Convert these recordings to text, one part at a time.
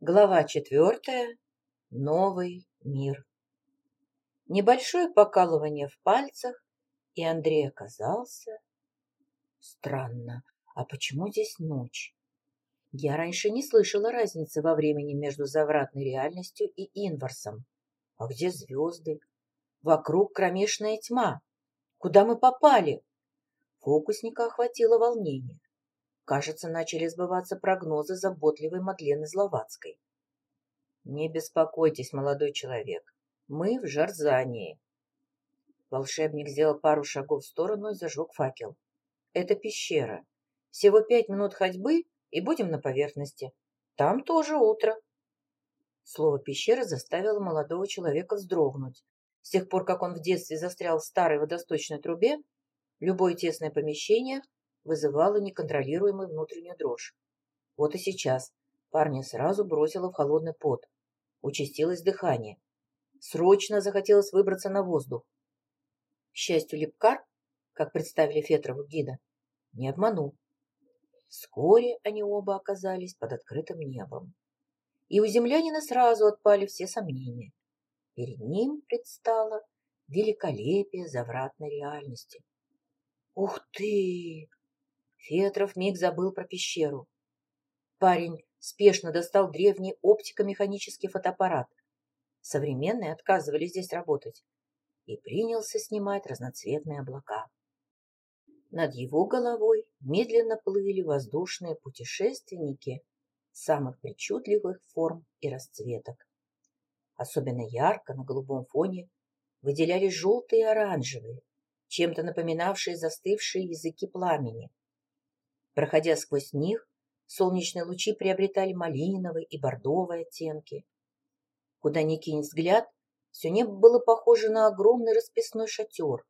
Глава четвертая. Новый мир. Небольшое покалывание в пальцах, и Андрей оказался... Странно, а почему здесь ночь? Я раньше не слышала разницы во времени между завратной реальностью и инварсом. А где звезды? Вокруг кромешная тьма. Куда мы попали? Фокусника охватило волнение. Кажется, начали сбываться прогнозы заботливой Мадлены Зловацкой. Не беспокойтесь, молодой человек. Мы в Жарзании. Волшебник сделал пару шагов в сторону и зажег факел. Это пещера. Всего пять минут ходьбы, и будем на поверхности. Там тоже утро. Слово «пещера» заставило молодого человека вздрогнуть. С тех пор, как он в детстве застрял в старой водосточной трубе, любое тесное помещение вызывала неконтролируемую внутреннюю дрожь. Вот и сейчас парня сразу бросило в холодный пот. Участилось дыхание. Срочно захотелось выбраться на воздух. К счастью, Лепкар, как представили Фетрову гида, не обманул. Вскоре они оба оказались под открытым небом. И у землянина сразу отпали все сомнения. Перед ним предстало великолепие завратной реальности. «Ух ты!» Фетров миг забыл про пещеру. Парень спешно достал древний оптико-механический фотоаппарат. Современные отказывались здесь работать. И принялся снимать разноцветные облака. Над его головой медленно плыли воздушные путешественники самых причудливых форм и расцветок. Особенно ярко на голубом фоне выделялись желтые и оранжевые, чем-то напоминавшие застывшие языки пламени. Проходя сквозь них, солнечные лучи приобретали малиновый и бордовые оттенки. Куда ни кинь взгляд, все небо было похоже на огромный расписной шатер.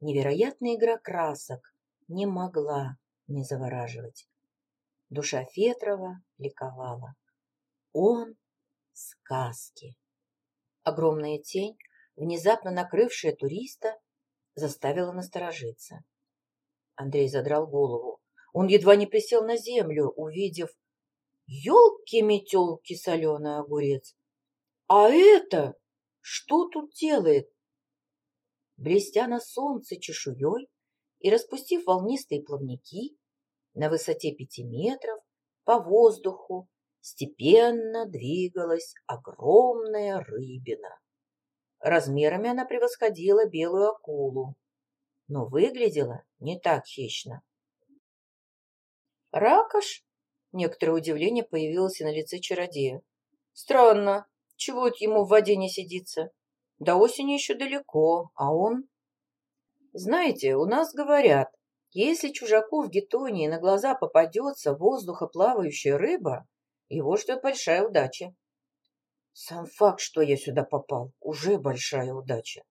Невероятная игра красок не могла не завораживать. Душа Фетрова ликовала. Он — сказки. Огромная тень, внезапно накрывшая туриста, заставила насторожиться. Андрей задрал голову. Он едва не присел на землю, увидев «Елки-метелки, соленый огурец! А это что тут делает?» Блестя на солнце чешуей и распустив волнистые плавники, на высоте пяти метров по воздуху степенно двигалась огромная рыбина. Размерами она превосходила белую акулу, но выглядела не так хищно. Ракош? Некоторое удивление появилось на лице чародея. Странно, чего это ему в воде не сидится? До осени еще далеко, а он... Знаете, у нас говорят, если чужаку в Гетонии на глаза попадется воздухоплавающая рыба, его ждет большая удача. Сам факт, что я сюда попал, уже большая удача.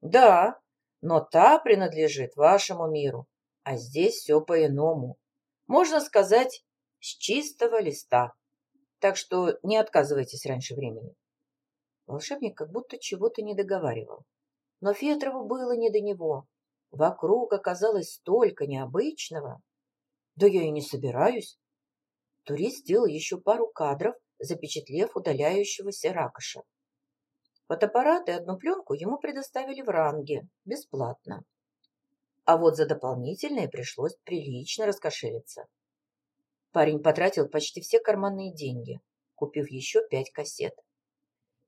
Да, но та принадлежит вашему миру, а здесь все по-иному можно сказать, с чистого листа. Так что не отказывайтесь раньше времени. Волшебник как будто чего-то не договаривал. Но Фетрову было не до него. Вокруг оказалось столько необычного. Да я и не собираюсь. Турист сделал еще пару кадров, запечатлев удаляющегося ракоша. Фотоаппарат и одну пленку ему предоставили в ранге, бесплатно. А вот за дополнительное пришлось прилично раскошелиться. Парень потратил почти все карманные деньги, купив еще пять кассет.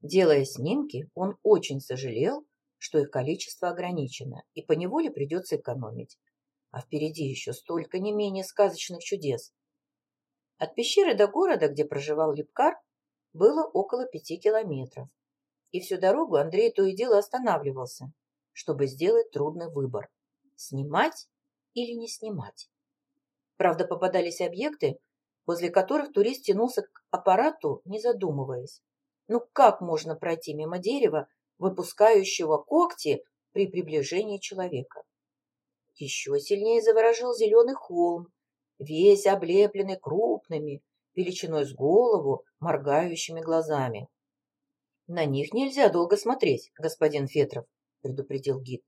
Делая снимки, он очень сожалел, что их количество ограничено, и поневоле придется экономить. А впереди еще столько не менее сказочных чудес. От пещеры до города, где проживал Липкар, было около пяти километров. И всю дорогу Андрей то и дело останавливался, чтобы сделать трудный выбор снимать или не снимать. Правда, попадались объекты, возле которых турист тянулся к аппарату, не задумываясь. Ну как можно пройти мимо дерева, выпускающего когти при приближении человека? Еще сильнее заворожил зеленый холм, весь облепленный крупными, величиной с голову, моргающими глазами. «На них нельзя долго смотреть, господин Фетров», — предупредил гид.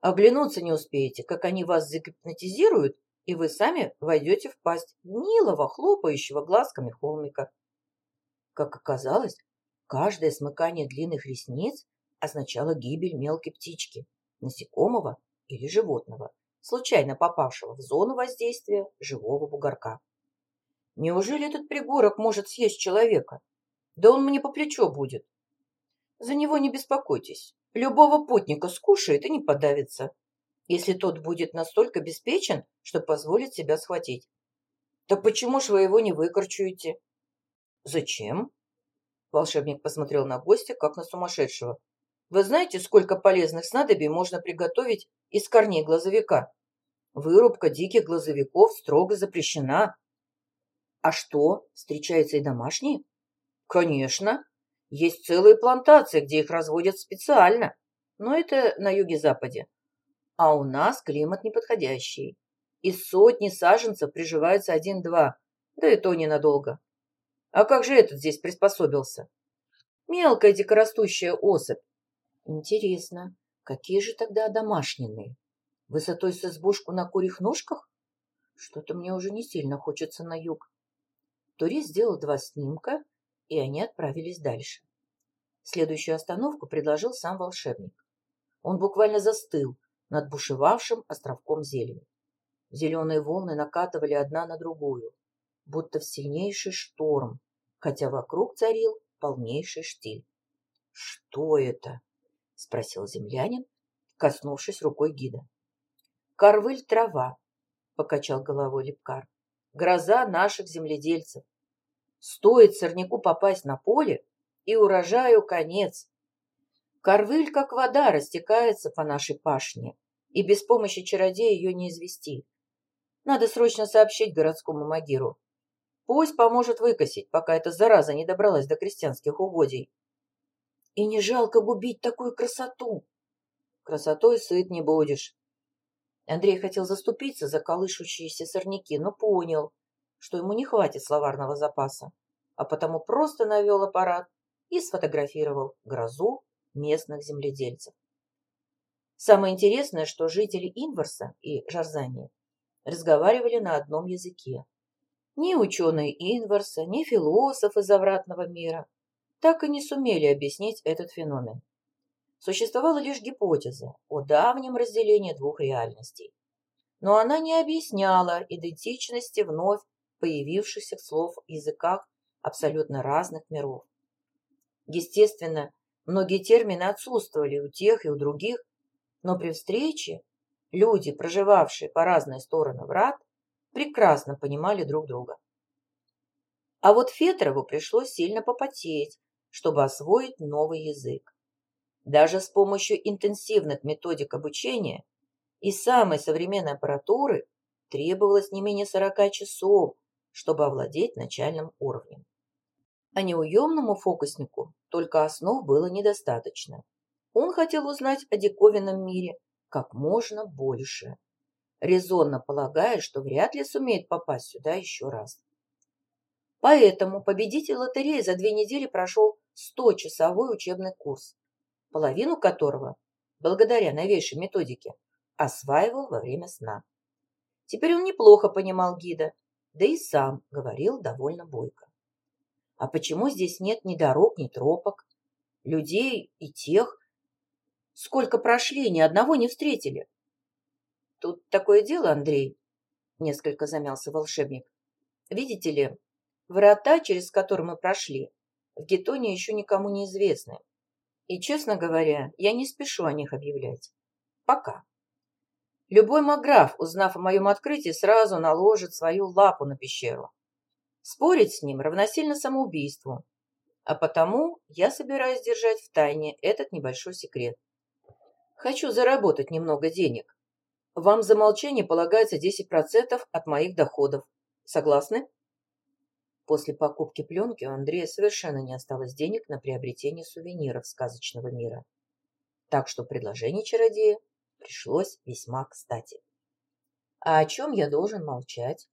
Оглянуться не успеете, как они вас загипнотизируют, и вы сами войдете в пасть милого, хлопающего глазками холмика. Как оказалось, каждое смыкание длинных ресниц означало гибель мелкой птички, насекомого или животного, случайно попавшего в зону воздействия живого бугорка. Неужели этот пригорок может съесть человека? Да он мне по плечо будет. За него не беспокойтесь. Любого путника скушает и не подавится, если тот будет настолько обеспечен, что позволит себя схватить. Так почему ж вы его не выкорчуете? Зачем? Волшебник посмотрел на гостя, как на сумасшедшего. Вы знаете, сколько полезных снадобий можно приготовить из корней глазовика? Вырубка диких глазовиков строго запрещена. А что, встречаются и домашние? Конечно. Есть целые плантации, где их разводят специально. Но это на юге-западе. А у нас климат неподходящий. Из сотни саженцев приживаются один-два, да и то ненадолго. А как же этот здесь приспособился? Мелкая дикорастущая особь. Интересно, какие же тогда домашние? Высотой с избушку на курьих ножках? Что-то мне уже не сильно хочется на юг. Турист сделал два снимка, и они отправились дальше. Следующую остановку предложил сам волшебник. Он буквально застыл над бушевавшим островком зелени. Зеленые волны накатывали одна на другую, будто в сильнейший шторм, хотя вокруг царил полнейший штиль. — Что это? — спросил землянин, коснувшись рукой гида. — Карвыль трава, — покачал головой Лепкар. — Гроза наших земледельцев. Стоит сорняку попасть на поле, и урожаю конец. Карвыль, как вода, растекается по нашей пашне, и без помощи чародея ее не извести. Надо срочно сообщить городскому магиру. Пусть поможет выкосить, пока эта зараза не добралась до крестьянских угодий. И не жалко губить такую красоту. Красотой сыт не будешь. Андрей хотел заступиться за колышущиеся сорняки, но понял, что ему не хватит словарного запаса, а потому просто навел аппарат и сфотографировал грозу местных земледельцев. Самое интересное, что жители Инварса и Жарзани разговаривали на одном языке. Ни ученые Инварса, ни философ из завратного мира так и не сумели объяснить этот феномен. Существовала лишь гипотеза о давнем разделении двух реальностей. Но она не объясняла идентичности вновь появившихся слов в языках абсолютно разных миров. Естественно, многие термины отсутствовали у тех и у других, но при встрече Люди, проживавшие по разные стороны врат, прекрасно понимали друг друга. А вот Фетрову пришлось сильно попотеть, чтобы освоить новый язык. Даже с помощью интенсивных методик обучения и самой современной аппаратуры требовалось не менее 40 часов, чтобы овладеть начальным уровнем. А неуемному фокуснику только основ было недостаточно. Он хотел узнать о диковинном мире, как можно больше, резонно полагая, что вряд ли сумеет попасть сюда еще раз. Поэтому победитель лотереи за две недели прошел 100-часовой учебный курс, половину которого, благодаря новейшей методике, осваивал во время сна. Теперь он неплохо понимал гида, да и сам говорил довольно бойко. А почему здесь нет ни дорог, ни тропок, людей и тех, Сколько прошли, ни одного не встретили. Тут такое дело, Андрей, несколько замялся волшебник. Видите ли, врата, через которые мы прошли, в Гетоне еще никому не известны. И, честно говоря, я не спешу о них объявлять. Пока. Любой маграф, узнав о моем открытии, сразу наложит свою лапу на пещеру. Спорить с ним равносильно самоубийству. А потому я собираюсь держать в тайне этот небольшой секрет. Хочу заработать немного денег. Вам за молчание полагается 10% от моих доходов. Согласны? После покупки пленки у Андрея совершенно не осталось денег на приобретение сувениров сказочного мира. Так что предложение чародея пришлось весьма кстати. А о чем я должен молчать?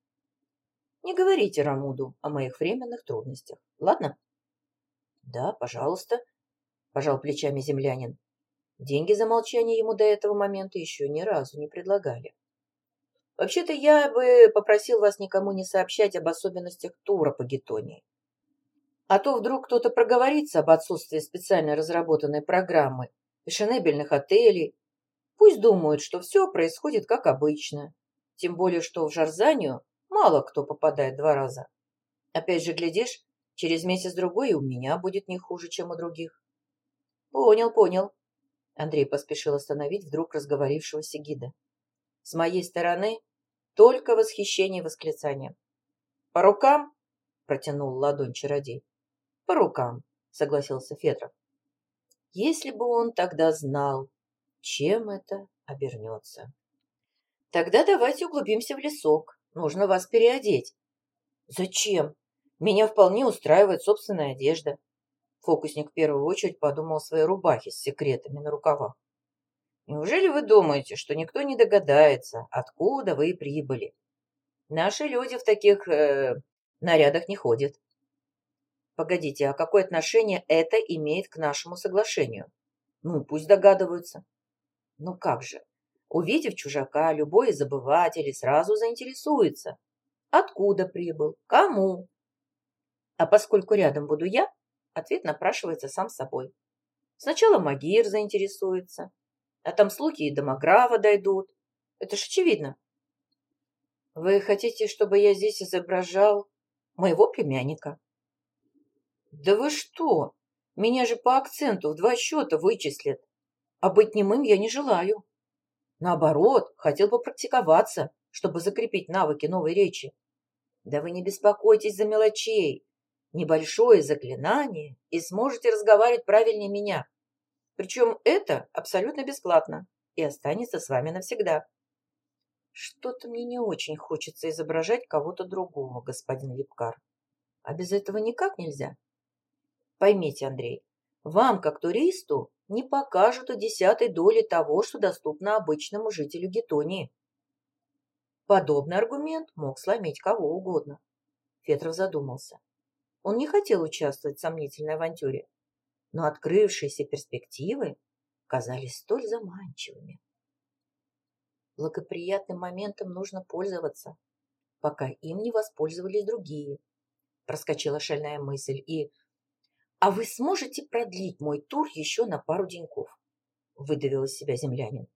Не говорите Рамуду о моих временных трудностях, ладно? Да, пожалуйста, пожал плечами землянин. Деньги за молчание ему до этого момента еще ни разу не предлагали. Вообще-то я бы попросил вас никому не сообщать об особенностях тура по Гетонии. А то вдруг кто-то проговорится об отсутствии специально разработанной программы фешенебельных отелей. Пусть думают, что все происходит как обычно. Тем более, что в Жарзанию мало кто попадает два раза. Опять же, глядишь, через месяц-другой у меня будет не хуже, чем у других. Понял, понял. Андрей поспешил остановить вдруг разговорившегося гида. С моей стороны только восхищение и восклицание. По рукам? Протянул ладонь чародей. По рукам, согласился Федоров. Если бы он тогда знал, чем это обернется. Тогда давайте углубимся в лесок. Нужно вас переодеть. Зачем? Меня вполне устраивает собственная одежда. Фокусник в первую очередь подумал о своей рубахе с секретами на рукавах. Неужели вы думаете, что никто не догадается, откуда вы прибыли? Наши люди в таких э, нарядах не ходят. Погодите, а какое отношение это имеет к нашему соглашению? Ну, пусть догадываются. Ну как же, увидев чужака, любой из обывателей сразу заинтересуется. Откуда прибыл? Кому? А поскольку рядом буду я, ответ напрашивается сам собой. Сначала Магир заинтересуется, а там слуги и домограва дойдут. Это ж очевидно. Вы хотите, чтобы я здесь изображал моего племянника? Да вы что? Меня же по акценту в два счета вычислят. А быть немым я не желаю. Наоборот, хотел бы практиковаться, чтобы закрепить навыки новой речи. Да вы не беспокойтесь за мелочей. Небольшое заклинание, и сможете разговаривать правильнее меня. Причем это абсолютно бесплатно и останется с вами навсегда. Что-то мне не очень хочется изображать кого-то другого, господин Липкар. А без этого никак нельзя. Поймите, Андрей, вам, как туристу, не покажут и десятой доли того, что доступно обычному жителю Гетонии. Подобный аргумент мог сломить кого угодно. Фетров задумался. Он не хотел участвовать в сомнительной авантюре, но открывшиеся перспективы казались столь заманчивыми. Благоприятным моментом нужно пользоваться, пока им не воспользовались другие. Проскочила шальная мысль и «А вы сможете продлить мой тур еще на пару деньков?» – выдавил из себя землянин.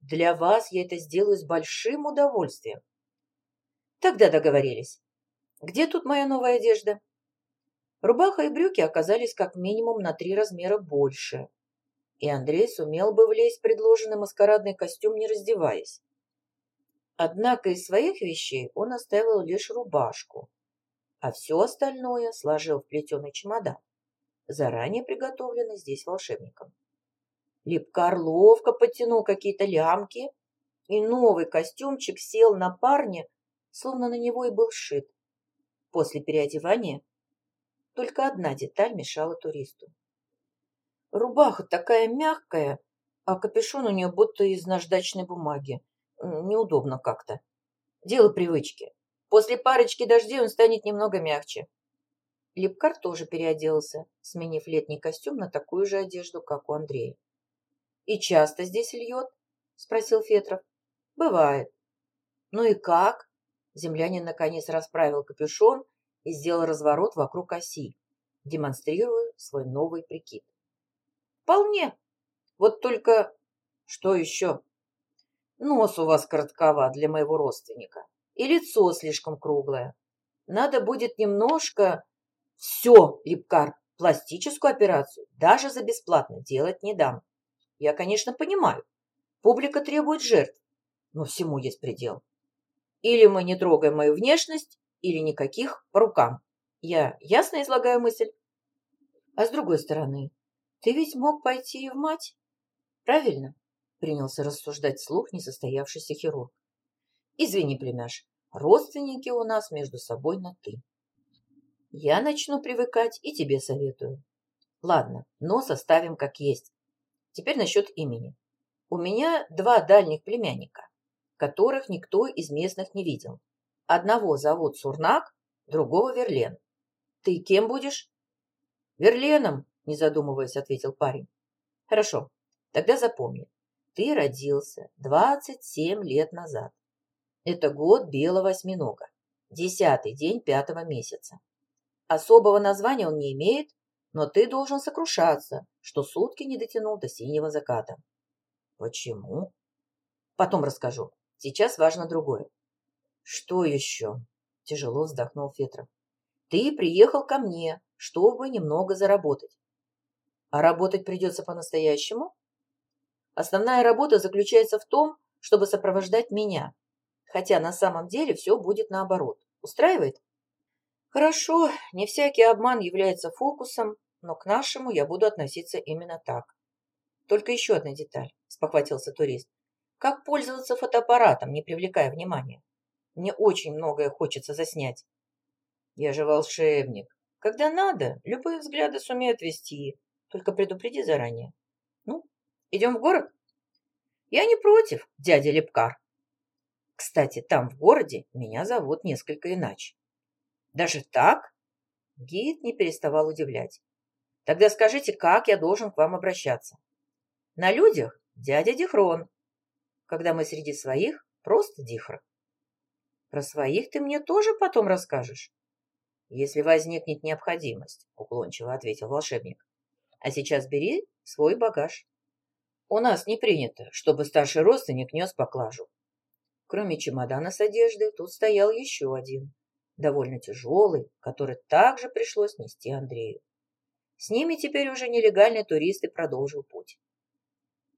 «Для вас я это сделаю с большим удовольствием». «Тогда договорились. Где тут моя новая одежда?» Рубаха и брюки оказались как минимум на три размера больше, и Андрей сумел бы влезть в предложенный маскарадный костюм, не раздеваясь. Однако из своих вещей он оставил лишь рубашку, а все остальное сложил в плетеный чемодан заранее приготовленный здесь волшебником. Липкар ловко подтянул какие-то лямки, и новый костюмчик сел на парня, словно на него и был сшит. После переодевания только одна деталь мешала туристу. Рубаха такая мягкая, а капюшон у нее будто из наждачной бумаги. Неудобно как-то. Дело привычки. После парочки дождей он станет немного мягче. Липкар тоже переоделся, сменив летний костюм на такую же одежду, как у Андрея. «И часто здесь льет?» – спросил Фетров. «Бывает». «Ну и как?» Землянин наконец расправил капюшон и сделал разворот вокруг оси, демонстрируя свой новый прикид. «Вполне. Вот только... Что еще?» «Нос у вас коротковат для моего родственника, и лицо слишком круглое. Надо будет немножко все, Липкар, пластическую операцию даже за бесплатно делать не дам. Я, конечно, понимаю, публика требует жертв, но всему есть предел. Или мы не трогаем мою внешность, или никаких по рукам. Я ясно излагаю мысль? А с другой стороны, ты ведь мог пойти и в мать? Правильно? Принялся рассуждать слух несостоявшийся хирург. Извини, племяш, родственники у нас между собой на «ты». Я начну привыкать и тебе советую. Ладно, но составим как есть. Теперь насчет имени. У меня два дальних племянника, которых никто из местных не видел. Одного зовут Сурнак, другого Верлен. Ты кем будешь? Верленом, не задумываясь, ответил парень. Хорошо, тогда запомни. Ты родился 27 лет назад. Это год белого осьминога, десятый день пятого месяца. Особого названия он не имеет, но ты должен сокрушаться, что сутки не дотянул до синего заката. Почему? Потом расскажу. Сейчас важно другое. Что еще? Тяжело вздохнул Фетров. Ты приехал ко мне, чтобы немного заработать. А работать придется по-настоящему? Основная работа заключается в том, чтобы сопровождать меня. Хотя на самом деле все будет наоборот. Устраивает? Хорошо, не всякий обман является фокусом, но к нашему я буду относиться именно так. Только еще одна деталь, спохватился турист. Как пользоваться фотоаппаратом, не привлекая внимания? Мне очень многое хочется заснять. Я же волшебник. Когда надо, любые взгляды сумею отвести. Только предупреди заранее. Ну, идем в город? Я не против, дядя Лепкар. Кстати, там в городе меня зовут несколько иначе. Даже так? Гид не переставал удивлять. Тогда скажите, как я должен к вам обращаться? На людях дядя Дихрон. Когда мы среди своих, просто Дихр. Про своих ты мне тоже потом расскажешь? Если возникнет необходимость, уклончиво ответил волшебник. А сейчас бери свой багаж. У нас не принято, чтобы старший родственник нес поклажу. Кроме чемодана с одеждой, тут стоял еще один, довольно тяжелый, который также пришлось нести Андрею. С ними теперь уже нелегальный турист и продолжил путь.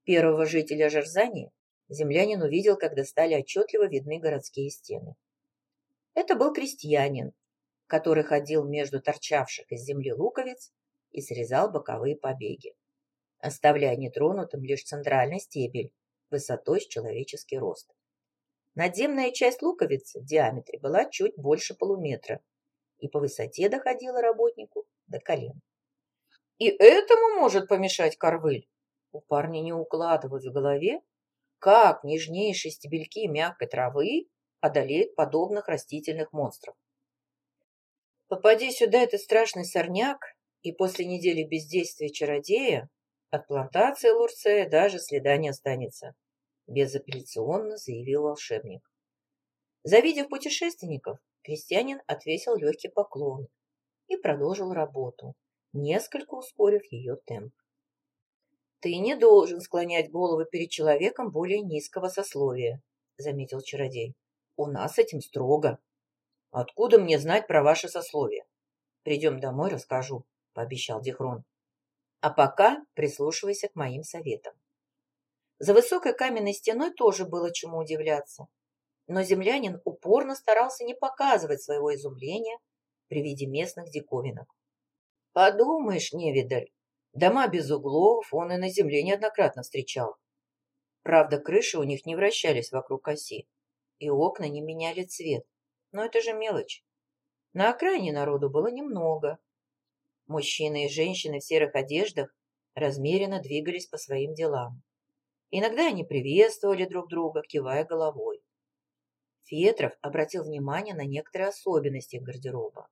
Первого жителя Жарзани землянин увидел, когда стали отчетливо видны городские стены. Это был крестьянин, который ходил между торчавших из земли луковиц и срезал боковые побеги, оставляя нетронутым лишь центральный стебель высотой с человеческий рост. Надземная часть луковицы в диаметре была чуть больше полуметра и по высоте доходила работнику до колен. И этому может помешать корвыль. У парня не укладывалось в голове, как нежнейшие стебельки мягкой травы одолеют подобных растительных монстров. Попади сюда этот страшный сорняк, и после недели бездействия чародея от плантации Лурцея даже следа не останется безапелляционно заявил волшебник. Завидев путешественников, крестьянин отвесил легкий поклон и продолжил работу, несколько ускорив ее темп. «Ты не должен склонять голову перед человеком более низкого сословия», — заметил чародей. «У нас этим строго». «Откуда мне знать про ваше сословие?» «Придем домой, расскажу», — пообещал Дихрон. «А пока прислушивайся к моим советам. За высокой каменной стеной тоже было чему удивляться. Но землянин упорно старался не показывать своего изумления при виде местных диковинок. Подумаешь, невидаль, дома без углов он и на земле неоднократно встречал. Правда, крыши у них не вращались вокруг оси, и окна не меняли цвет. Но это же мелочь. На окраине народу было немного. Мужчины и женщины в серых одеждах размеренно двигались по своим делам. Иногда они приветствовали друг друга, кивая головой. Фетров обратил внимание на некоторые особенности гардероба.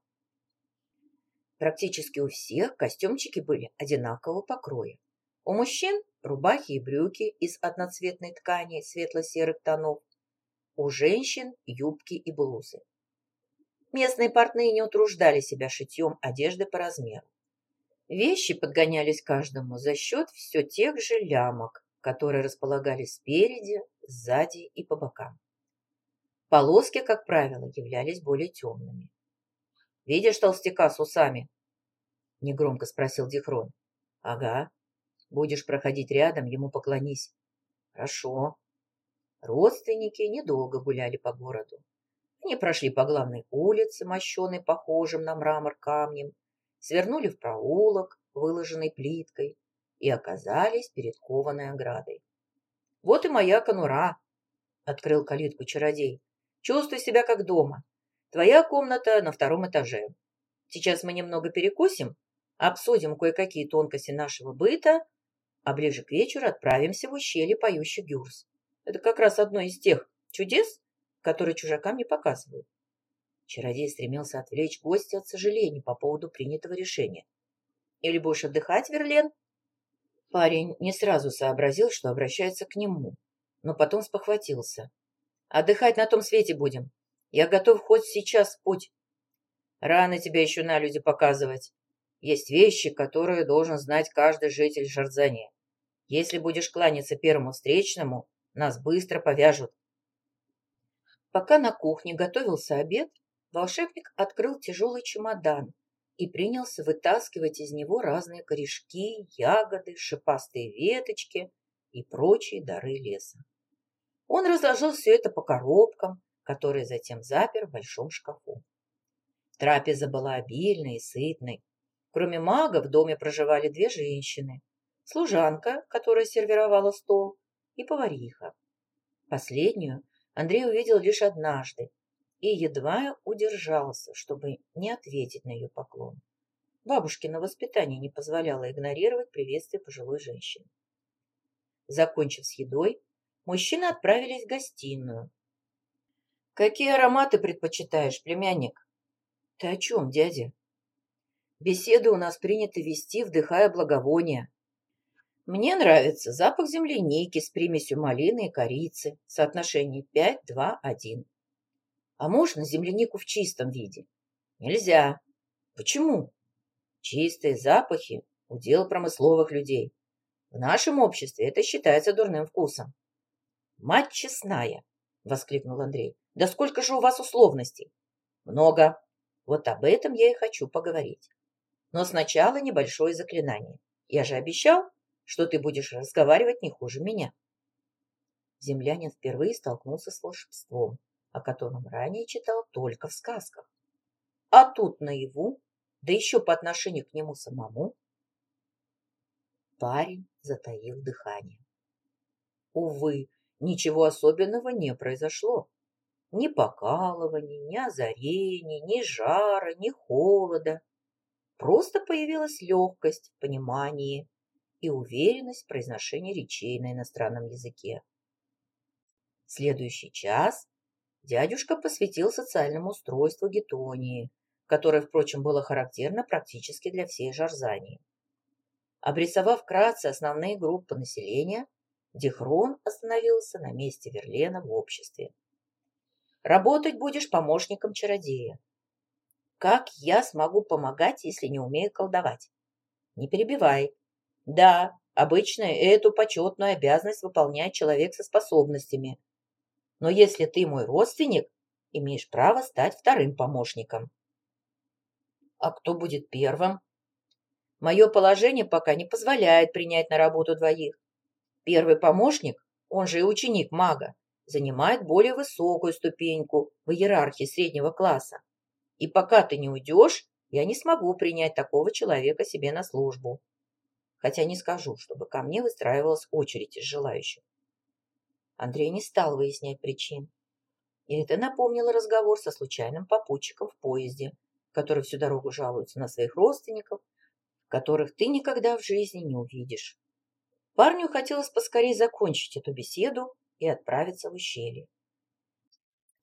Практически у всех костюмчики были одинакового покроя. У мужчин рубахи и брюки из одноцветной ткани светло-серых тонов, у женщин юбки и блузы. Местные портные не утруждали себя шитьем одежды по размеру. Вещи подгонялись каждому за счет все тех же лямок, которые располагались спереди, сзади и по бокам. Полоски, как правило, являлись более темными. «Видишь толстяка с усами?» — негромко спросил Дихрон. «Ага. Будешь проходить рядом, ему поклонись». «Хорошо». Родственники недолго гуляли по городу. Они прошли по главной улице, мощенной похожим на мрамор камнем, свернули в проулок, выложенный плиткой, и оказались перед кованой оградой. «Вот и моя конура!» — открыл калитку чародей. «Чувствуй себя как дома. Твоя комната на втором этаже. Сейчас мы немного перекусим, обсудим кое-какие тонкости нашего быта, а ближе к вечеру отправимся в ущелье поющих гюрз. Это как раз одно из тех чудес, которые чужакам не показывают. Чародей стремился отвлечь гостя от сожалений по поводу принятого решения. «Или будешь отдыхать, Верлен?» Парень не сразу сообразил, что обращается к нему, но потом спохватился. «Отдыхать на том свете будем. Я готов хоть сейчас в путь». Рано тебя еще на люди показывать. Есть вещи, которые должен знать каждый житель Жарзани. Если будешь кланяться первому встречному, нас быстро повяжут. Пока на кухне готовился обед, волшебник открыл тяжелый чемодан и принялся вытаскивать из него разные корешки, ягоды, шипастые веточки и прочие дары леса. Он разложил все это по коробкам, которые затем запер в большом шкафу. Трапеза была обильной и сытной. Кроме мага в доме проживали две женщины. Служанка, которая сервировала стол, и повариха. Последнюю Андрей увидел лишь однажды и едва удержался, чтобы не ответить на ее поклон. Бабушкино воспитание не позволяло игнорировать приветствие пожилой женщины. Закончив с едой, мужчины отправились в гостиную. «Какие ароматы предпочитаешь, племянник?» «Ты о чем, дядя?» «Беседы у нас принято вести, вдыхая благовония. Мне нравится запах земляники с примесью малины и корицы, соотношение 5-2-1. А можно землянику в чистом виде? Нельзя. Почему? Чистые запахи – удел промысловых людей. В нашем обществе это считается дурным вкусом. «Мать честная!» – воскликнул Андрей. «Да сколько же у вас условностей?» «Много. Вот об этом я и хочу поговорить. Но сначала небольшое заклинание. Я же обещал, что ты будешь разговаривать не хуже меня. Землянин впервые столкнулся с волшебством, о котором ранее читал только в сказках. А тут наяву, да еще по отношению к нему самому, парень затаил дыхание. Увы, ничего особенного не произошло. Ни покалываний, ни озарений, ни жара, ни холода. Просто появилась легкость в понимании и уверенность в произношении речей на иностранном языке. Следующий час дядюшка посвятил социальному устройству Гетонии, которое, впрочем, было характерно практически для всей Жарзании. Обрисовав вкратце основные группы населения, Дихрон остановился на месте Верлена в обществе. «Работать будешь помощником чародея. Как я смогу помогать, если не умею колдовать? Не перебивай, да, обычно эту почетную обязанность выполняет человек со способностями. Но если ты мой родственник, имеешь право стать вторым помощником. А кто будет первым? Мое положение пока не позволяет принять на работу двоих. Первый помощник, он же и ученик мага, занимает более высокую ступеньку в иерархии среднего класса. И пока ты не уйдешь, я не смогу принять такого человека себе на службу хотя не скажу, чтобы ко мне выстраивалась очередь из желающих. Андрей не стал выяснять причин. И это напомнило разговор со случайным попутчиком в поезде, который всю дорогу жалуется на своих родственников, которых ты никогда в жизни не увидишь. Парню хотелось поскорее закончить эту беседу и отправиться в ущелье.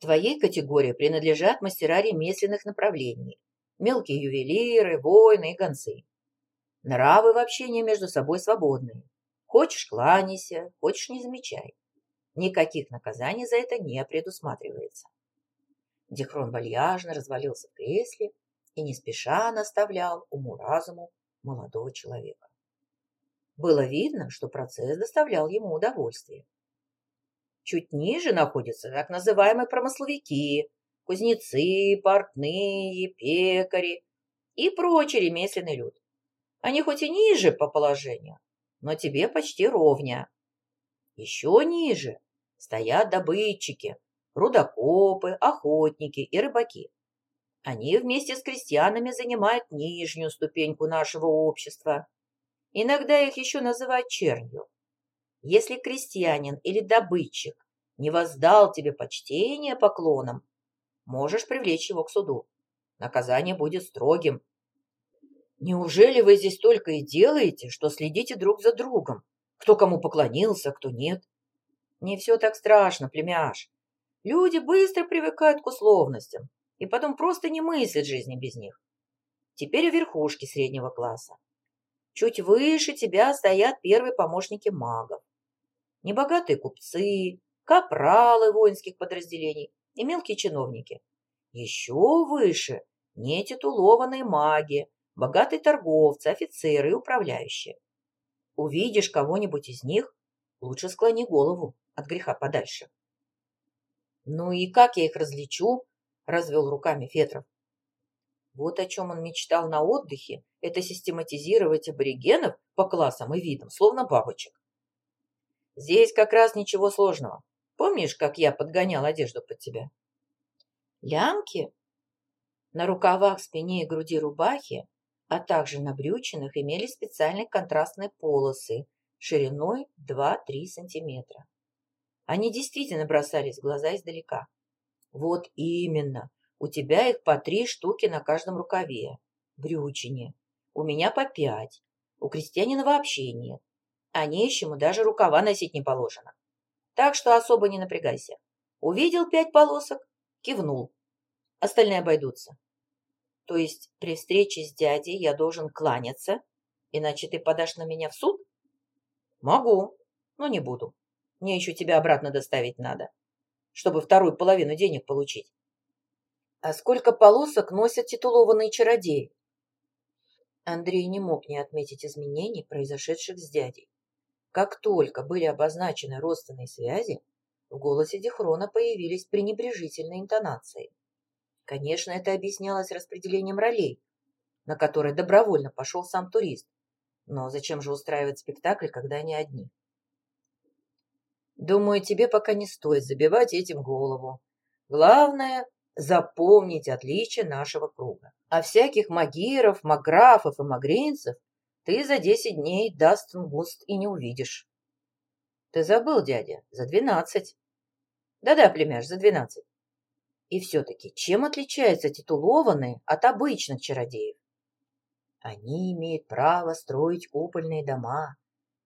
Твоей категории принадлежат мастера ремесленных направлений, мелкие ювелиры, воины и гонцы. Нравы в общении между собой свободные. Хочешь – кланяйся, хочешь – не замечай. Никаких наказаний за это не предусматривается. Дихрон вальяжно развалился в кресле и не спеша наставлял уму-разуму молодого человека. Было видно, что процесс доставлял ему удовольствие. Чуть ниже находятся так называемые промысловики, кузнецы, портные, пекари и прочий ремесленный люд. Они хоть и ниже по положению, но тебе почти ровня. Еще ниже стоят добытчики, рудокопы, охотники и рыбаки. Они вместе с крестьянами занимают нижнюю ступеньку нашего общества. Иногда их еще называют чернью. Если крестьянин или добытчик не воздал тебе почтение поклоном, можешь привлечь его к суду. Наказание будет строгим, Неужели вы здесь только и делаете, что следите друг за другом? Кто кому поклонился, кто нет? Не все так страшно, племяш. Люди быстро привыкают к условностям и потом просто не мыслят жизни без них. Теперь верхушки среднего класса. Чуть выше тебя стоят первые помощники магов. Небогатые купцы, капралы воинских подразделений и мелкие чиновники. Еще выше нетитулованные маги, богатые торговцы, офицеры и управляющие. Увидишь кого-нибудь из них, лучше склони голову от греха подальше. Ну и как я их различу? Развел руками Фетров. Вот о чем он мечтал на отдыхе, это систематизировать аборигенов по классам и видам, словно бабочек. Здесь как раз ничего сложного. Помнишь, как я подгонял одежду под тебя? Лямки? На рукавах, спине и груди рубахи, а также на брючинах имели специальные контрастные полосы шириной 2-3 сантиметра. Они действительно бросались в глаза издалека. Вот именно. У тебя их по три штуки на каждом рукаве. Брючине. У меня по пять. У крестьянина вообще нет. А нищему даже рукава носить не положено. Так что особо не напрягайся. Увидел пять полосок, кивнул. Остальные обойдутся. То есть при встрече с дядей я должен кланяться, иначе ты подашь на меня в суд? Могу, но не буду. Мне еще тебя обратно доставить надо, чтобы вторую половину денег получить. А сколько полосок носят титулованные чародеи? Андрей не мог не отметить изменений, произошедших с дядей. Как только были обозначены родственные связи, в голосе Дихрона появились пренебрежительные интонации. Конечно, это объяснялось распределением ролей, на которое добровольно пошел сам турист. Но зачем же устраивать спектакль, когда они одни? Думаю, тебе пока не стоит забивать этим голову. Главное – запомнить отличия нашего круга. А всяких магиров, маграфов и магринцев ты за десять дней Дастон-Густ и не увидишь. Ты забыл, дядя, за двенадцать. Да-да, племяш, за двенадцать. И все-таки, чем отличаются титулованные от обычных чародеев? Они имеют право строить купольные дома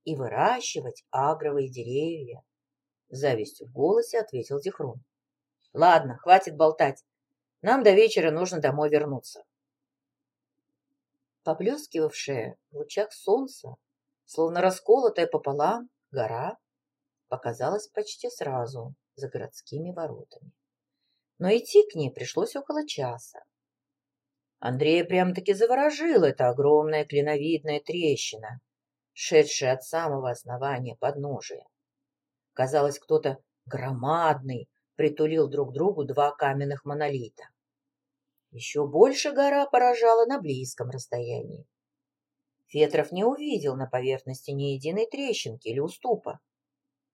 и выращивать агровые деревья, завистью в голосе ответил Дихрун. Ладно, хватит болтать. Нам до вечера нужно домой вернуться. Поблескивавшая в лучах солнца, словно расколотая пополам, гора показалась почти сразу за городскими воротами. Но идти к ней пришлось около часа. Андрея прям-таки заворожила эта огромная клиновидная трещина, шедшая от самого основания подножия. Казалось, кто-то громадный притулил друг другу два каменных монолита. Еще больше гора поражала на близком расстоянии. Фетров не увидел на поверхности ни единой трещинки или уступа.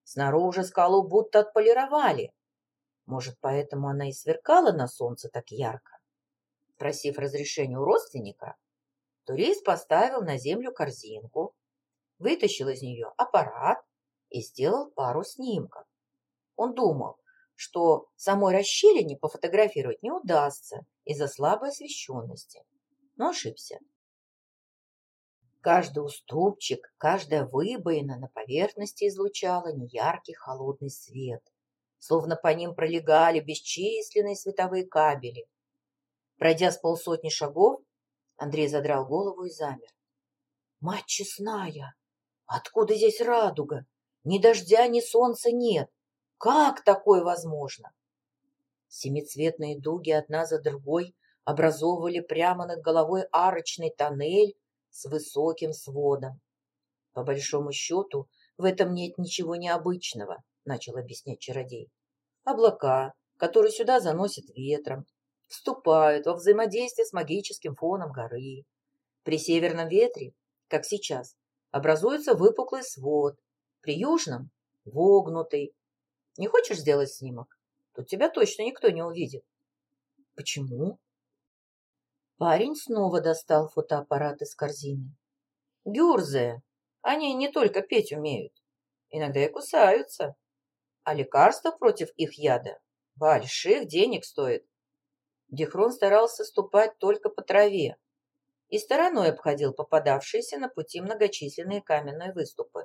Снаружи скалу будто отполировали. Может, поэтому она и сверкала на солнце так ярко. Просив разрешения у родственника, турист поставил на землю корзинку, вытащил из нее аппарат и сделал пару снимков. Он думал, что самой расщелине пофотографировать не удастся из-за слабой освещенности, но ошибся. Каждый уступчик, каждая выбоина на поверхности излучала неяркий холодный свет, словно по ним пролегали бесчисленные световые кабели. Пройдя с полсотни шагов, Андрей задрал голову и замер. «Мать честная! Откуда здесь радуга? Ни дождя, ни солнца нет. Как такое возможно? Семицветные дуги одна за другой образовывали прямо над головой арочный тоннель с высоким сводом. По большому счету, в этом нет ничего необычного, начал объяснять чародей. Облака, которые сюда заносят ветром, вступают во взаимодействие с магическим фоном горы. При северном ветре, как сейчас, образуется выпуклый свод, при южном – вогнутый. Не хочешь сделать снимок? Тут тебя точно никто не увидит. Почему? Парень снова достал фотоаппарат из корзины. Гюрзы. Они не только петь умеют. Иногда и кусаются. А лекарства против их яда больших денег стоит. Дихрон старался ступать только по траве и стороной обходил попадавшиеся на пути многочисленные каменные выступы.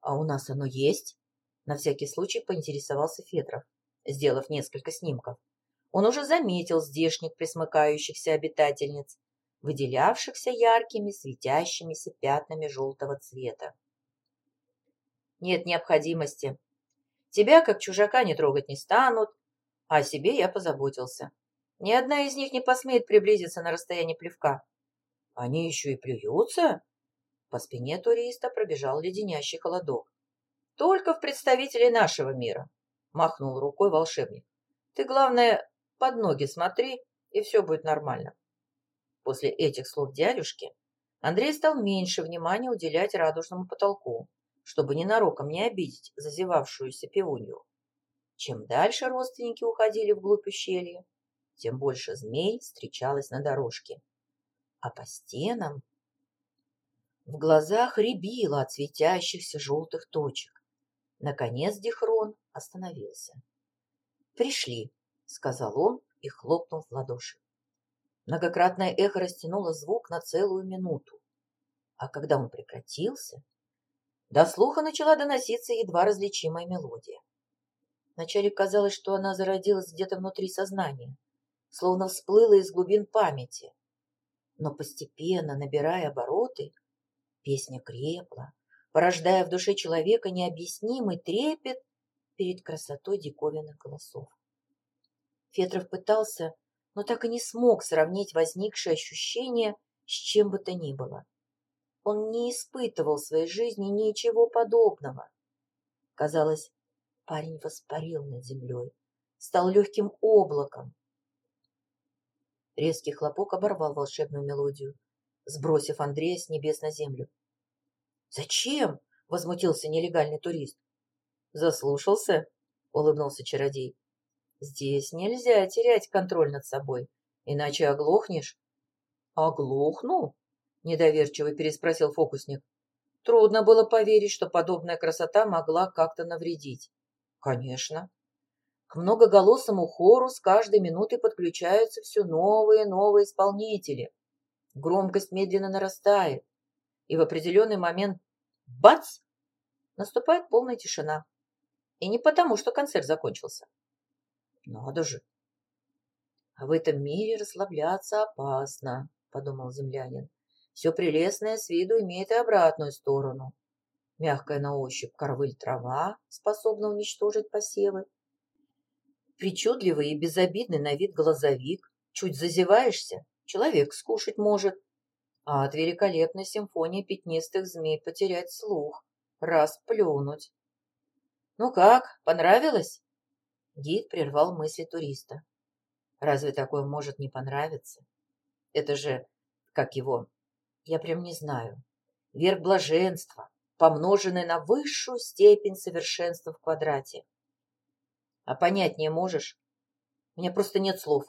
«А у нас оно есть?» На всякий случай поинтересовался Федров, сделав несколько снимков. Он уже заметил здешних присмыкающихся обитательниц, выделявшихся яркими светящимися пятнами желтого цвета. «Нет необходимости. Тебя, как чужака, не трогать не станут, а о себе я позаботился. Ни одна из них не посмеет приблизиться на расстояние плевка. Они еще и плюются? По спине туриста пробежал леденящий холодок. Только в представителей нашего мира, махнул рукой волшебник. Ты, главное, под ноги смотри, и все будет нормально. После этих слов дядюшки Андрей стал меньше внимания уделять радужному потолку, чтобы ненароком не обидеть зазевавшуюся пивунью. Чем дальше родственники уходили вглубь ущелья, тем больше змей встречалось на дорожке. А по стенам в глазах рябило от светящихся желтых точек. Наконец Дихрон остановился. «Пришли», — сказал он и хлопнул в ладоши. Многократное эхо растянуло звук на целую минуту. А когда он прекратился, до слуха начала доноситься едва различимая мелодия. Вначале казалось, что она зародилась где-то внутри сознания, словно всплыла из глубин памяти. Но постепенно, набирая обороты, песня крепла, порождая в душе человека необъяснимый трепет перед красотой диковинных голосов. Фетров пытался, но так и не смог сравнить возникшее ощущение с чем бы то ни было. Он не испытывал в своей жизни ничего подобного. Казалось, парень воспарил над землей, стал легким облаком, Резкий хлопок оборвал волшебную мелодию, сбросив Андрея с небес на землю. «Зачем?» — возмутился нелегальный турист. «Заслушался?» — улыбнулся чародей. «Здесь нельзя терять контроль над собой, иначе оглохнешь». «Оглохну?» — недоверчиво переспросил фокусник. Трудно было поверить, что подобная красота могла как-то навредить. «Конечно. К многоголосому хору с каждой минутой подключаются все новые и новые исполнители. Громкость медленно нарастает, и в определенный момент бац! Наступает полная тишина. И не потому, что концерт закончился. Надо же! А в этом мире расслабляться опасно, подумал землянин. Все прелестное с виду имеет и обратную сторону. Мягкая на ощупь корвыль трава способна уничтожить посевы, Причудливый и безобидный на вид глазовик. Чуть зазеваешься, человек скушать может. А от великолепной симфонии пятнистых змей потерять слух. Раз плюнуть. «Ну как, понравилось?» Гид прервал мысли туриста. «Разве такое может не понравиться? Это же, как его, я прям не знаю, верх блаженства, помноженный на высшую степень совершенства в квадрате. А понять не можешь? Мне просто нет слов.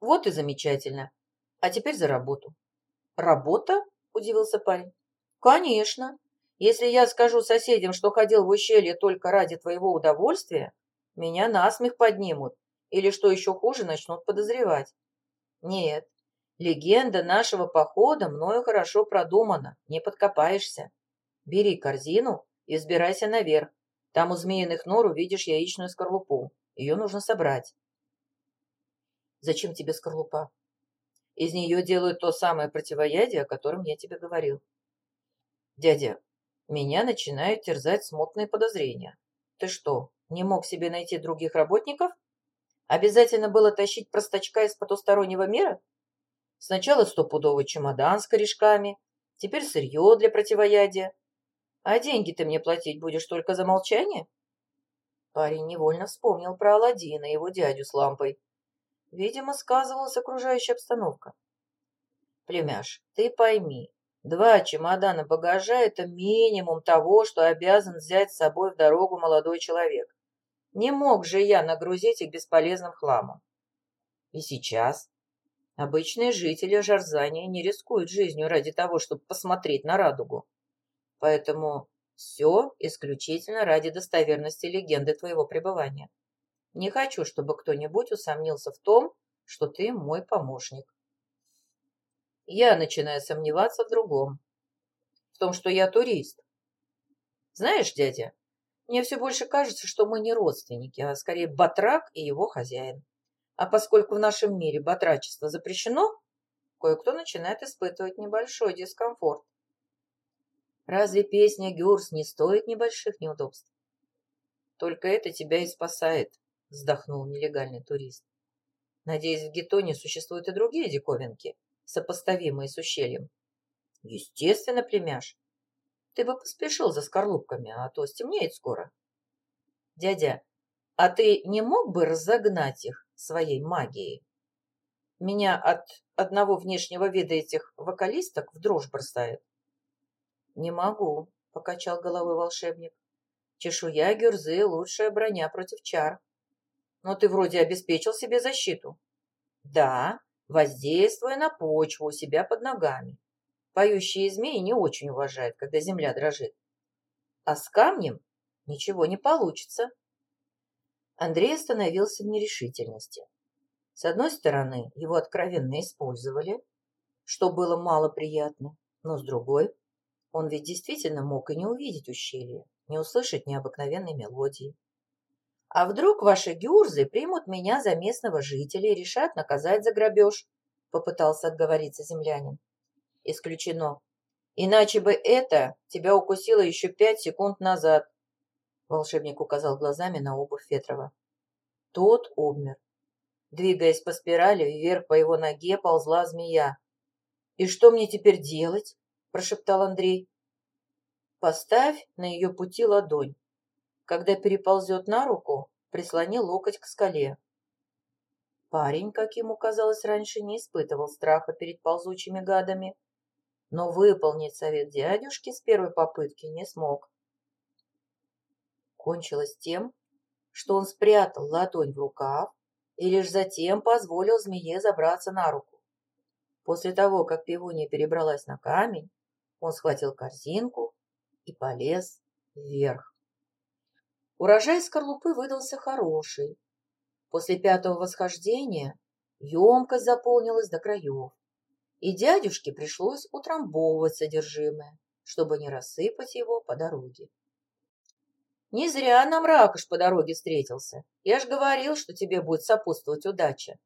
Вот и замечательно. А теперь за работу. Работа? Удивился парень. Конечно. Если я скажу соседям, что ходил в ущелье только ради твоего удовольствия, меня насмех поднимут. Или, что еще хуже, начнут подозревать. Нет, легенда нашего похода мною хорошо продумана, не подкопаешься. Бери корзину и взбирайся наверх. Там у змеиных нор увидишь яичную скорлупу. Ее нужно собрать. Зачем тебе скорлупа? Из нее делают то самое противоядие, о котором я тебе говорил. Дядя, меня начинают терзать смутные подозрения. Ты что, не мог себе найти других работников? Обязательно было тащить простачка из потустороннего мира? Сначала стопудовый чемодан с корешками, теперь сырье для противоядия. А деньги ты мне платить будешь только за молчание? Парень невольно вспомнил про Аладдина и его дядю с лампой. Видимо, сказывалась окружающая обстановка. Племяш, ты пойми, два чемодана багажа — это минимум того, что обязан взять с собой в дорогу молодой человек. Не мог же я нагрузить их бесполезным хламом. И сейчас обычные жители Жарзания не рискуют жизнью ради того, чтобы посмотреть на радугу. Поэтому все исключительно ради достоверности легенды твоего пребывания. Не хочу, чтобы кто-нибудь усомнился в том, что ты мой помощник. Я начинаю сомневаться в другом. В том, что я турист. Знаешь, дядя, мне все больше кажется, что мы не родственники, а скорее батрак и его хозяин. А поскольку в нашем мире батрачество запрещено, кое-кто начинает испытывать небольшой дискомфорт. Разве песня Гюрс не стоит небольших Надеюсь, в Гетоне существуют и другие диковинки, сопоставимые с ущельем. Естественно, племяш. Ты бы поспешил за скорлупками, а то стемнеет скоро. Дядя, а ты не мог бы разогнать их своей магией? Меня от одного внешнего вида этих вокалисток в дрожь бросает. Не могу, покачал головой волшебник. Чешуя гюрзы — лучшая броня против чар. Но ты вроде обеспечил себе защиту. Да, воздействуя на почву у себя под ногами. Поющие змеи не очень уважают, когда земля дрожит. А с камнем ничего не получится. Андрей остановился в нерешительности. С одной стороны, его откровенно использовали, что было мало приятно, но с другой, он ведь действительно мог и не увидеть ущелье, не услышать необыкновенной мелодии. А вдруг ваши гюрзы примут меня за местного жителя и решат наказать за грабеж? Попытался отговориться землянин. Исключено. Иначе бы это тебя укусило еще пять секунд назад. Волшебник указал глазами на обувь Фетрова. Тот обмер. Двигаясь по спирали, вверх по его ноге ползла змея. «И что мне теперь делать?» – прошептал Андрей. «Поставь на ее пути ладонь. Когда переползет на руку, прислони локоть к скале». Парень, как ему казалось раньше, не испытывал страха перед ползучими гадами но выполнить совет дядюшки с первой попытки не смог. Кончилось тем, что он спрятал ладонь в рукав и лишь затем позволил змее забраться на руку. После того, как пивунья перебралась на камень, он схватил корзинку и полез вверх. Урожай скорлупы выдался хороший. После пятого восхождения емкость заполнилась до краев и дядюшке пришлось утрамбовывать содержимое, чтобы не рассыпать его по дороге. Не зря нам ракош по дороге встретился. Я ж говорил, что тебе будет сопутствовать удача.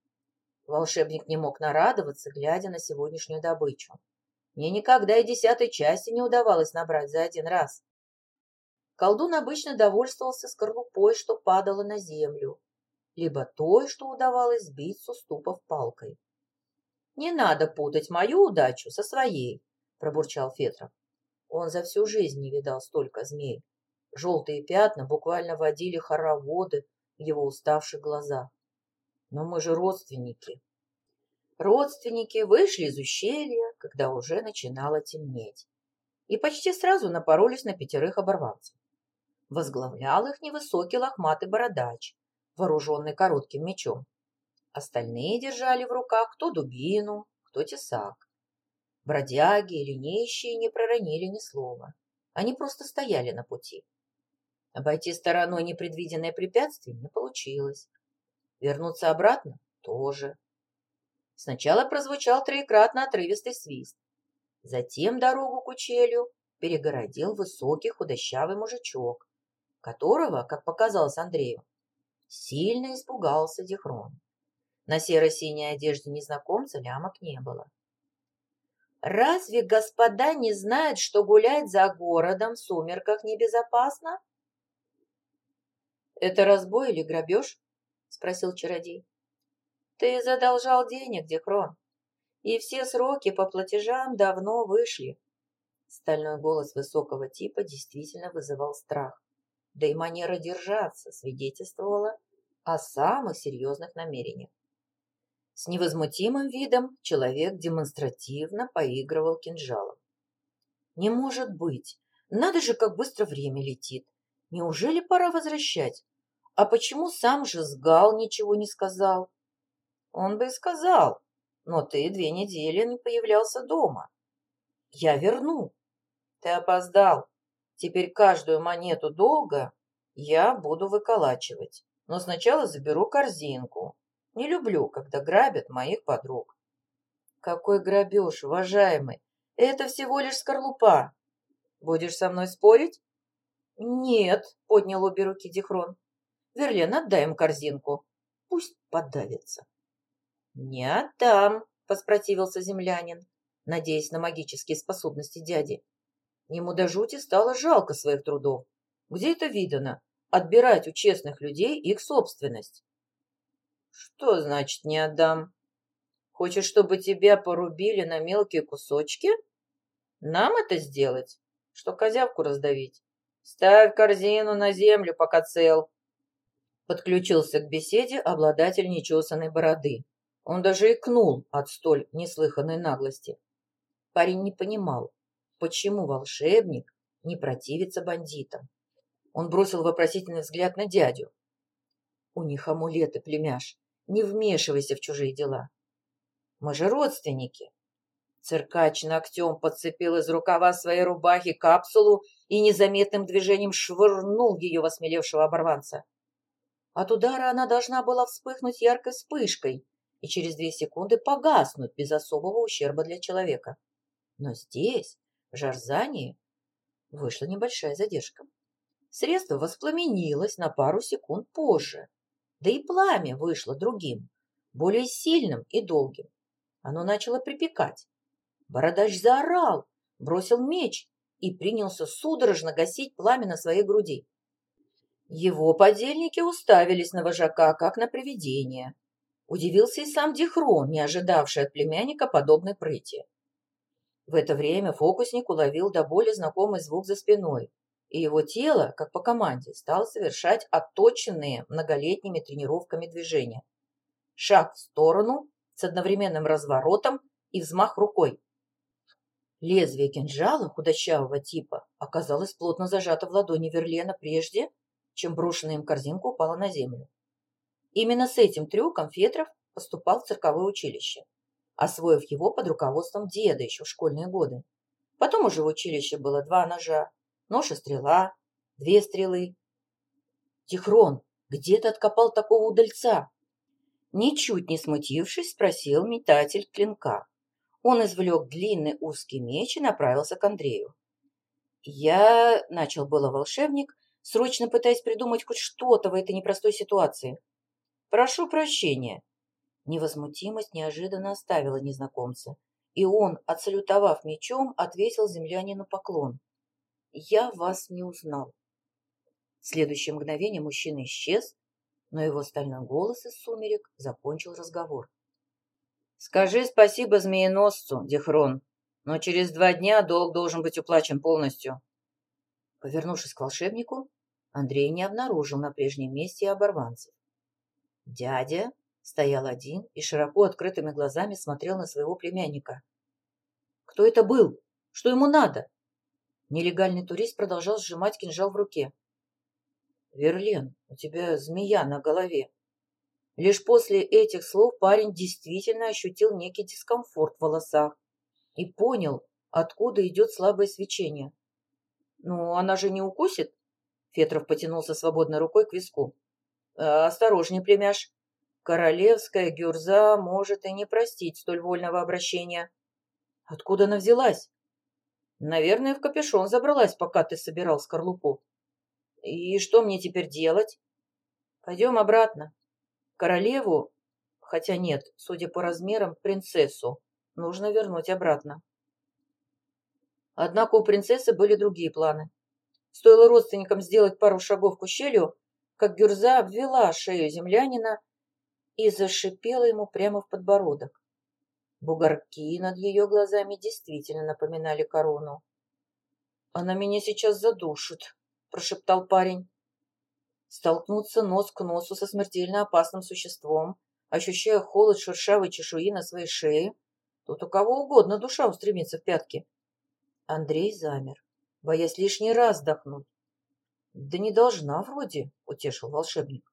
Волшебник не мог нарадоваться, глядя на сегодняшнюю добычу. Мне никогда и десятой части не удавалось набрать за один раз. Колдун обычно довольствовался скорлупой, что падало на землю, либо той, что удавалось сбить с уступов палкой. Не надо путать мою удачу со своей, пробурчал Фетров. Он за всю жизнь не видал столько змей. Желтые пятна буквально водили хороводы в его уставших глазах. Но мы же родственники. Родственники вышли из ущелья, когда уже начинало темнеть, и почти сразу напоролись на пятерых оборванцев. Возглавлял их невысокий лохматый бородач, вооруженный коротким мечом. Остальные держали в руках кто дубину, кто тесак. Бродяги или нищие не проронили ни слова. Они просто стояли на пути. Обойти стороной непредвиденное препятствие не получилось. Вернуться обратно тоже. Сначала прозвучал троекратно отрывистый свист. Затем дорогу к ущелью перегородил высокий худощавый мужичок, которого, как показалось Андрею, сильно испугался Дихрон. На серо-синей одежде незнакомца лямок не было. «Разве господа не знают, что гулять за городом в сумерках небезопасно?» «Это разбой или грабеж?» — спросил чародей. «Ты задолжал денег, Декрон, и все сроки по платежам давно вышли». Стальной голос высокого типа действительно вызывал страх, да и манера держаться свидетельствовала о самых серьезных намерениях. С невозмутимым видом человек демонстративно поигрывал кинжалом. «Не может быть! Надо же, как быстро время летит! Неужели пора возвращать? А почему сам же сгал ничего не сказал?» «Он бы и сказал, но ты две недели не появлялся дома. Я верну. Ты опоздал. Теперь каждую монету долга я буду выколачивать, но сначала заберу корзинку, не люблю, когда грабят моих подруг. Какой грабеж, уважаемый? Это всего лишь скорлупа. Будешь со мной спорить? Нет, поднял обе руки Дихрон. Верлен, отдай им корзинку. Пусть подавится. Не отдам, поспротивился землянин, надеясь на магические способности дяди. Ему до жути стало жалко своих трудов. Где это видано? Отбирать у честных людей их собственность. Что значит не отдам? Хочешь, чтобы тебя порубили на мелкие кусочки? Нам это сделать? Что козявку раздавить? Ставь корзину на землю, пока цел. Подключился к беседе обладатель нечесанной бороды. Он даже икнул от столь неслыханной наглости. Парень не понимал, почему волшебник не противится бандитам. Он бросил вопросительный взгляд на дядю. У них амулеты, племяш. Не вмешивайся в чужие дела. Мы же родственники. Циркач ногтем подцепил из рукава своей рубахи капсулу и незаметным движением швырнул ее в осмелевшего оборванца. От удара она должна была вспыхнуть яркой вспышкой и через две секунды погаснуть без особого ущерба для человека. Но здесь, в Жарзании, вышла небольшая задержка. Средство воспламенилось на пару секунд позже, да и пламя вышло другим, более сильным и долгим. Оно начало припекать. Бородач заорал, бросил меч и принялся судорожно гасить пламя на своей груди. Его подельники уставились на вожака, как на привидение. Удивился и сам Дихрон, не ожидавший от племянника подобной прыти. В это время фокусник уловил до боли знакомый звук за спиной, и его тело, как по команде, стало совершать отточенные многолетними тренировками движения. Шаг в сторону с одновременным разворотом и взмах рукой. Лезвие кинжала худощавого типа оказалось плотно зажато в ладони Верлена прежде, чем брошенная им корзинка упала на землю. Именно с этим трюком Фетров поступал в цирковое училище, освоив его под руководством деда еще в школьные годы. Потом уже в училище было два ножа, нож и стрела, две стрелы. Тихрон, где ты откопал такого удальца? Ничуть не смутившись, спросил метатель клинка. Он извлек длинный узкий меч и направился к Андрею. «Я...» — начал было волшебник, срочно пытаясь придумать хоть что-то в этой непростой ситуации. «Прошу прощения». Невозмутимость неожиданно оставила незнакомца, и он, отсалютовав мечом, отвесил землянину поклон. «Я вас не узнал». В следующее мгновение мужчина исчез, но его стальной голос из сумерек закончил разговор. Скажи спасибо змееносцу, Дихрон, но через два дня долг должен быть уплачен полностью. Повернувшись к волшебнику, Андрей не обнаружил на прежнем месте оборванцев. Дядя стоял один и широко открытыми глазами смотрел на своего племянника. Кто это был? Что ему надо? Нелегальный турист продолжал сжимать кинжал в руке. Верлен, у тебя змея на голове. Лишь после этих слов парень действительно ощутил некий дискомфорт в волосах и понял, откуда идет слабое свечение. «Ну, она же не укусит?» Фетров потянулся свободной рукой к виску. «Э, «Осторожней, племяш. Королевская гюрза может и не простить столь вольного обращения. Откуда она взялась?» «Наверное, в капюшон забралась, пока ты собирал скорлупу». «И что мне теперь делать?» «Пойдем обратно. Королеву, хотя нет, судя по размерам, принцессу, нужно вернуть обратно. Однако у принцессы были другие планы. Стоило родственникам сделать пару шагов к ущелью, как Гюрза обвела шею землянина и зашипела ему прямо в подбородок. Бугорки над ее глазами действительно напоминали корону. «Она меня сейчас задушит», — прошептал парень. Столкнуться нос к носу со смертельно опасным существом, ощущая холод шершавой чешуи на своей шее, тут у кого угодно душа устремится в пятки. Андрей замер, боясь лишний раз вдохнуть. «Да не должна вроде», — утешил волшебник.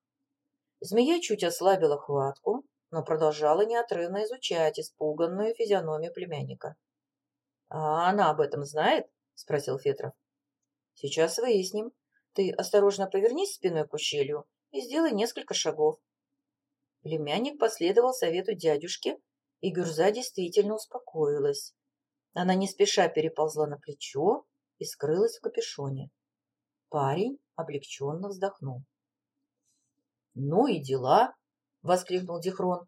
Змея чуть ослабила хватку, но продолжала неотрывно изучать испуганную физиономию племянника. «А она об этом знает?» — спросил Фетров. «Сейчас выясним», ты осторожно повернись спиной к ущелью и сделай несколько шагов. Племянник последовал совету дядюшки, и Гюрза действительно успокоилась. Она не спеша переползла на плечо и скрылась в капюшоне. Парень облегченно вздохнул. «Ну и дела!» — воскликнул Дихрон.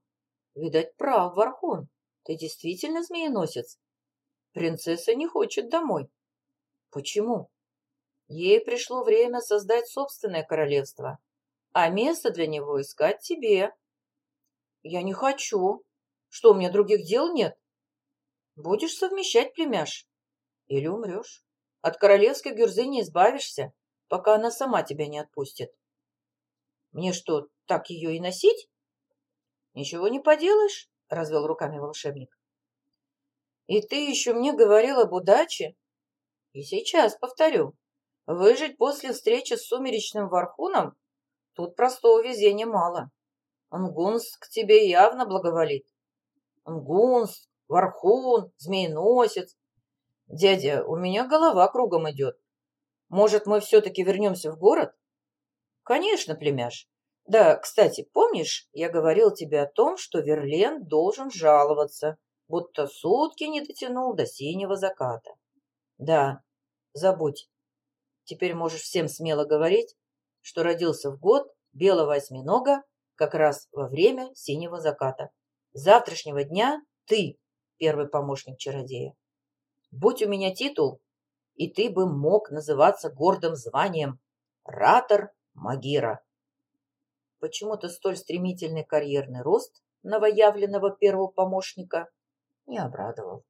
«Видать, прав, Вархон. Ты действительно змееносец? Принцесса не хочет домой». «Почему?» Ей пришло время создать собственное королевство, а место для него искать тебе. Я не хочу. Что, у меня других дел нет? Будешь совмещать, племяш, или умрешь. От королевской гюрзы не избавишься, пока она сама тебя не отпустит. Мне что, так ее и носить? Ничего не поделаешь, развел руками волшебник. И ты еще мне говорил об удаче? И сейчас повторю. Выжить после встречи с сумеречным Вархуном? Тут простого везения мало. Нгунс к тебе явно благоволит. Нгунс, Вархун, Змееносец. Дядя, у меня голова кругом идет. Может, мы все-таки вернемся в город? Конечно, племяш. Да, кстати, помнишь, я говорил тебе о том, что Верлен должен жаловаться, будто сутки не дотянул до синего заката. Да, забудь. Теперь можешь всем смело говорить, что родился в год белого осьминога как раз во время синего заката. С завтрашнего дня ты первый помощник чародея. Будь у меня титул, и ты бы мог называться гордым званием Ратор Магира. Почему-то столь стремительный карьерный рост новоявленного первого помощника не обрадовал.